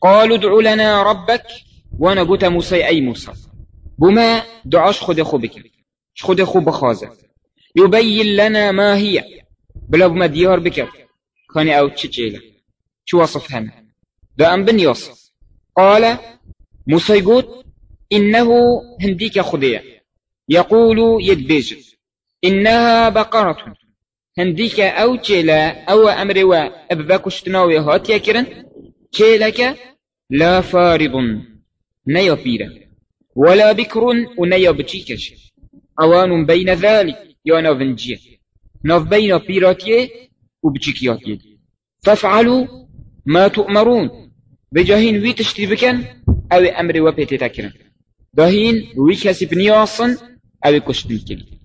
قالوا ادع لنا ربك وأنا قلت موسى أي موسى. بما دعاش خود خو بك. خود خو بخازة. يبين لنا ما هي. بلا بما ديار بك. كان أو تشجيله شو وصفها دا ام بن يوصف قال موسى يقول إنه هنديك خدية. يقول يدبيج. إنها بقرة. هنديك أو تشيلا أو أمر و أبباك شتناوي هات يكرن تشيلك لا فارض نيا بيرا ولا بكر ونيا بتشيكش أوان بين ذلك يا نوفنجية نوف بين بيراتيه وبتشيكياتيه فافعلوا ما تؤمرون. بجاهين وي تشتري بكن أو أمر وبيتي تكرن داهين وي كسب نياصن أو كشتن كلي